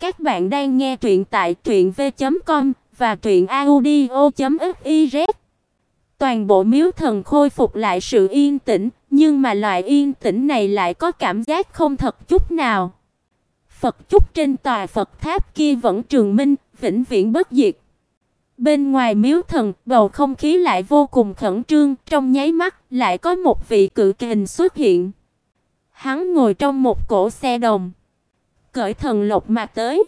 Các bạn đang nghe truyện tại truyệnv.com và truyệnaudio.fiz. Toàn bộ miếu thần khôi phục lại sự yên tĩnh, nhưng mà loại yên tĩnh này lại có cảm giác không thật chút nào. Phật chúc trên tòa Phật tháp kia vẫn trường minh, vĩnh viễn bất diệt. Bên ngoài miếu thần, bầu không khí lại vô cùng khẩn trương, trong nháy mắt lại có một vị cự kình xuất hiện. Hắn ngồi trong một cổ xe đồng, cởi thần lộc mà tới.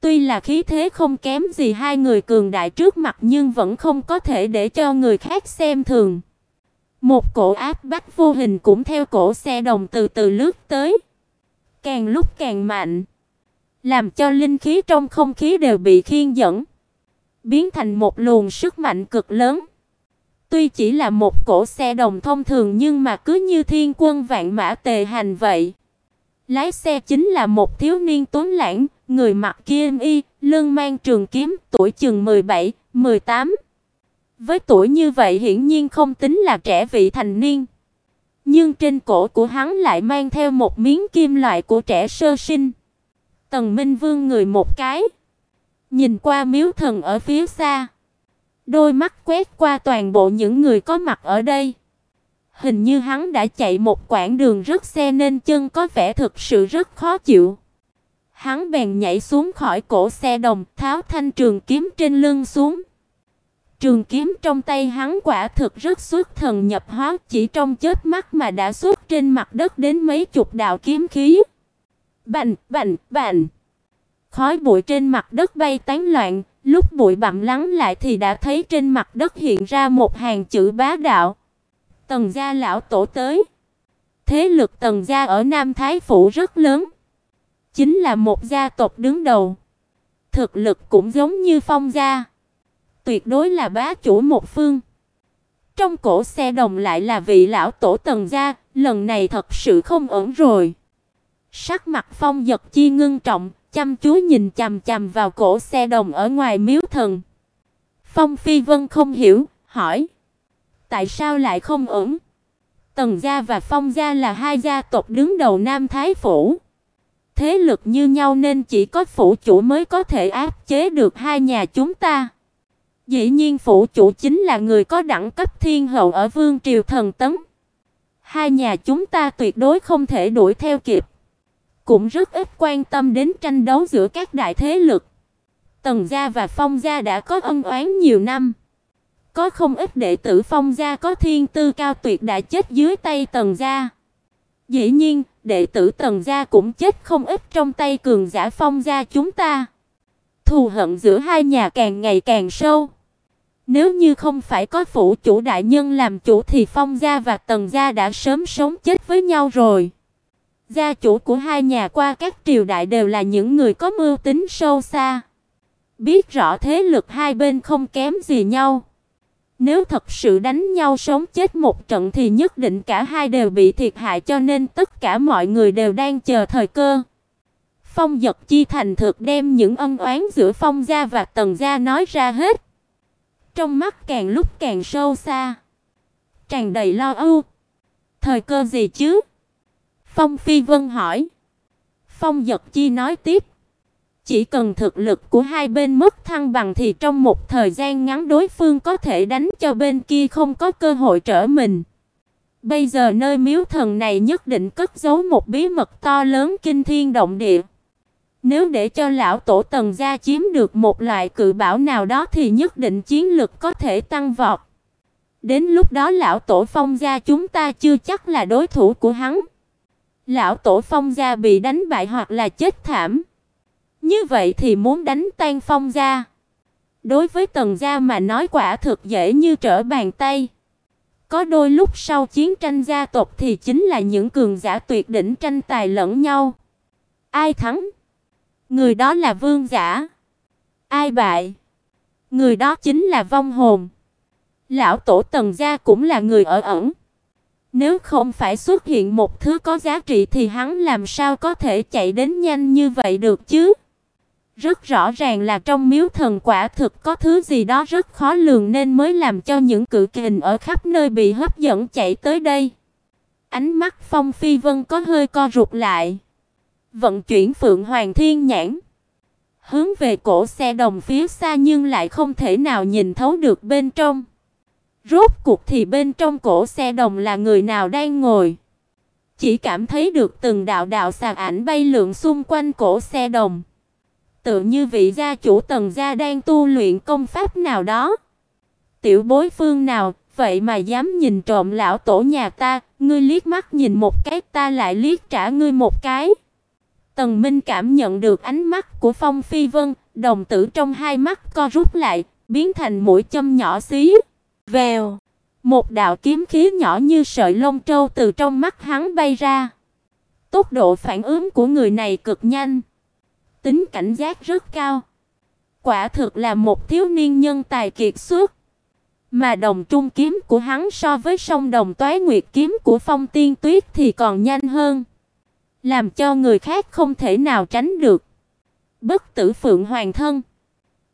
Tuy là khí thế không kém gì hai người cường đại trước mặt nhưng vẫn không có thể để cho người khác xem thường. Một cổ áp bách vô hình cũng theo cổ xe đồng từ từ lướt tới, càng lúc càng mạnh, làm cho linh khí trong không khí đều bị khiên dẫn, biến thành một luồng sức mạnh cực lớn. Tuy chỉ là một cổ xe đồng thông thường nhưng mà cứ như thiên quân vạn mã tề hành vậy. Lái xe chính là một thiếu niên tuấn lãng, người mặc kim y, lưng mang trường kiếm, tuổi chừng 17, 18. Với tuổi như vậy hiển nhiên không tính là trẻ vị thành niên. Nhưng trên cổ của hắn lại mang theo một miếng kim loại của trẻ sơ sinh. Tần Minh Vương người một cái, nhìn qua miếu thần ở phía xa, đôi mắt quét qua toàn bộ những người có mặt ở đây. Hình như hắn đã chạy một quãng đường rất xe nên chân có vẻ thực sự rất khó chịu. Hắn bèn nhảy xuống khỏi cổ xe đồng, tháo thanh trường kiếm trên lưng xuống. Trường kiếm trong tay hắn quả thực rất xuất thần nhập hóa, chỉ trong chớp mắt mà đã xuất trên mặt đất đến mấy chục đạo kiếm khí. Bành, bành, bành. Khói bụi trên mặt đất bay tán loạn, lúc bụi bặm lắng lại thì đã thấy trên mặt đất hiện ra một hàng chữ bá đạo. Tần gia lão tổ tới. Thế lực Tần gia ở Nam Thái phủ rất lớn, chính là một gia tộc đứng đầu. Thực lực cũng giống như Phong gia, tuyệt đối là bá chủ một phương. Trong cổ xe đồng lại là vị lão tổ Tần gia, lần này thật sự không ổn rồi. Sắc mặt Phong Dật Chi ngưng trọng, chăm chú nhìn chằm chằm vào cổ xe đồng ở ngoài miếu thần. Phong Phi Vân không hiểu, hỏi: "Tại sao lại không ổn?" Tần gia và Phong gia là hai gia tộc đứng đầu Nam Thái phủ. Thế lực như nhau nên chỉ có phủ chủ mới có thể áp chế được hai nhà chúng ta. Dĩ nhiên phủ chủ chính là người có đẳng cấp thiên hậu ở vương triều thần tấn. Hai nhà chúng ta tuyệt đối không thể đuổi theo kịp. Cũng rất ít quan tâm đến tranh đấu giữa các đại thế lực. Tần gia và Phong gia đã có ân oán nhiều năm. Có không ít đệ tử Phong gia có thiên tư cao tuyệt đã chết dưới tay Tần gia. Dĩ nhiên, đệ tử Tần gia cũng chết không ít trong tay cường giả Phong gia chúng ta. Thù hận giữa hai nhà càng ngày càng sâu. Nếu như không phải có phủ chủ đại nhân làm chủ thì Phong gia và Tần gia đã sớm sống chết với nhau rồi. Gia chủ của hai nhà qua các triều đại đều là những người có mưu tính sâu xa, biết rõ thế lực hai bên không kém gì nhau. Nếu thật sự đánh nhau sống chết một trận thì nhất định cả hai đều bị thiệt hại cho nên tất cả mọi người đều đang chờ thời cơ. Phong Dật Chi thành thực đem những ân oán giữa Phong gia và Tần gia nói ra hết. Trong mắt càng lúc càng sâu xa, tràn đầy lo âu. Thời cơ gì chứ? Phong Phi Vân hỏi. Phong Dật Chi nói tiếp. Chỉ cần thực lực của hai bên mất thăng bằng thì trong một thời gian ngắn đối phương có thể đánh cho bên kia không có cơ hội trở mình. Bây giờ nơi miếu thần này nhất định cất giấu một bí mật to lớn kinh thiên động địa. Nếu để cho lão tổ Tần gia chiếm được một loại cự bảo nào đó thì nhất định chiến lực có thể tăng vọt. Đến lúc đó lão tổ Phong gia chúng ta chưa chắc là đối thủ của hắn. Lão tổ Phong gia bị đánh bại hoặc là chết thảm. Như vậy thì muốn đánh tan Phong gia, đối với Tần gia mà nói quả thực dễ như trở bàn tay. Có đôi lúc sau chiến tranh gia tộc thì chính là những cường giả tuyệt đỉnh tranh tài lẫn nhau. Ai thắng? Người đó là vương giả. Ai bại? Người đó chính là vong hồn. Lão tổ Tần gia cũng là người ở ẩn. Nếu không phải xuất hiện một thứ có giá trị thì hắn làm sao có thể chạy đến nhanh như vậy được chứ? Rất rõ ràng là trong miếu thần quả thực có thứ gì đó rất khó lường nên mới làm cho những cự kình ở khắp nơi bị hấp dẫn chạy tới đây. Ánh mắt Phong Phi Vân có hơi co rụt lại. Vận chuyển Phượng Hoàng Thiên nhãn, hướng về cổ xe đồng phía xa nhưng lại không thể nào nhìn thấu được bên trong. Rốt cuộc thì bên trong cổ xe đồng là người nào đang ngồi? Chỉ cảm thấy được từng đạo đạo sạc ảnh bay lượn xung quanh cổ xe đồng. Tự như vị gia chủ tầng gia đang tu luyện công pháp nào đó. Tiểu bối phương nào, vậy mà dám nhìn trộm lão tổ nhà ta, ngươi liếc mắt nhìn một cái, ta lại liếc trả ngươi một cái. Tần Minh cảm nhận được ánh mắt của Phong Phi Vân, đồng tử trong hai mắt co rút lại, biến thành mũi châm nhỏ xí. Vèo, một đạo kiếm khí nhỏ như sợi lông trâu từ trong mắt hắn bay ra. Tốc độ phản ứng của người này cực nhanh, tính cảnh giác rất cao. Quả thực là một thiếu niên nhân tài kiệt xuất. Mà đồng trung kiếm của hắn so với song đồng toái nguyệt kiếm của Phong Tiên Tuyết thì còn nhanh hơn, làm cho người khác không thể nào tránh được. Bất tử Phượng Hoàng thân.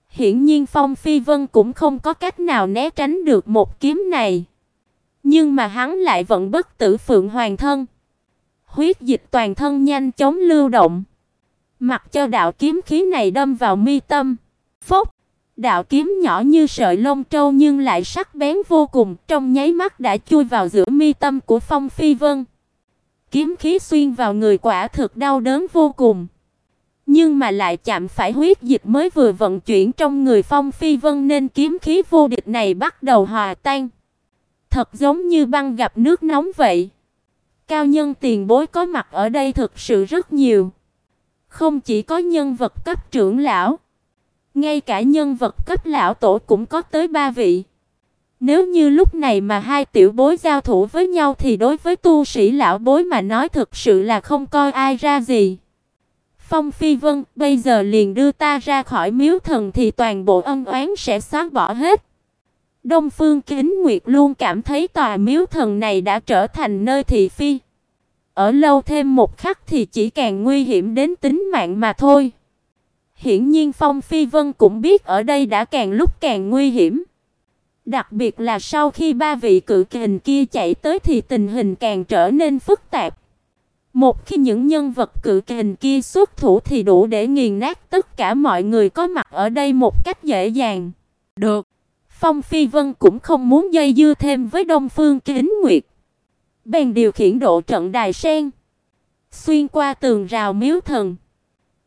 Hiển nhiên Phong Phi Vân cũng không có cách nào né tránh được một kiếm này. Nhưng mà hắn lại vẫn bất tử Phượng Hoàng thân. Huyết dịch toàn thân nhanh chóng lưu động, mặc cho đạo kiếm khí này đâm vào mi tâm. Phốc Đạo kiếm nhỏ như sợi lông trâu nhưng lại sắc bén vô cùng, trong nháy mắt đã chui vào giữa mi tâm của Phong Phi Vân. Kiếm khí xuyên vào người quả thực đau đớn vô cùng. Nhưng mà lại chạm phải huyết dịch mới vừa vận chuyển trong người Phong Phi Vân nên kiếm khí vô địch này bắt đầu hòa tan. Thật giống như băng gặp nước nóng vậy. Cao nhân tiền bối có mặt ở đây thực sự rất nhiều. Không chỉ có nhân vật cấp trưởng lão, ngay cả nhân vật cấp lão tổ cũng có tới ba vị. Nếu như lúc này mà hai tiểu bối giao thủ với nhau thì đối với tu sĩ lão bối mà nói thực sự là không coi ai ra gì. Phong Phi Vân, bây giờ liền đưa ta ra khỏi miếu thần thì toàn bộ ân oán sẽ xóa bỏ hết. Đông Phương Kính Nguyệt luôn cảm thấy tòa miếu thần này đã trở thành nơi thị phi. Ở lâu thêm một khắc thì chỉ càng nguy hiểm đến tính mạng mà thôi. Hiển nhiên Phong Phi Vân cũng biết ở đây đã càng lúc càng nguy hiểm. Đặc biệt là sau khi ba vị cự kình kia chạy tới thì tình hình càng trở nên phức tạp. Một khi những nhân vật cự kình kia xuất thủ thì đủ để nghiền nát tất cả mọi người có mặt ở đây một cách dễ dàng. Được. Phong Phi Vân cũng không muốn dây dưa thêm với Đông Phương Kính Nguyệt. Bèn điều khiển độ trận đài sen, xuyên qua tường rào miếu thần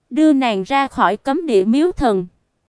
đưa nàng ra khỏi cấm địa miếu thần.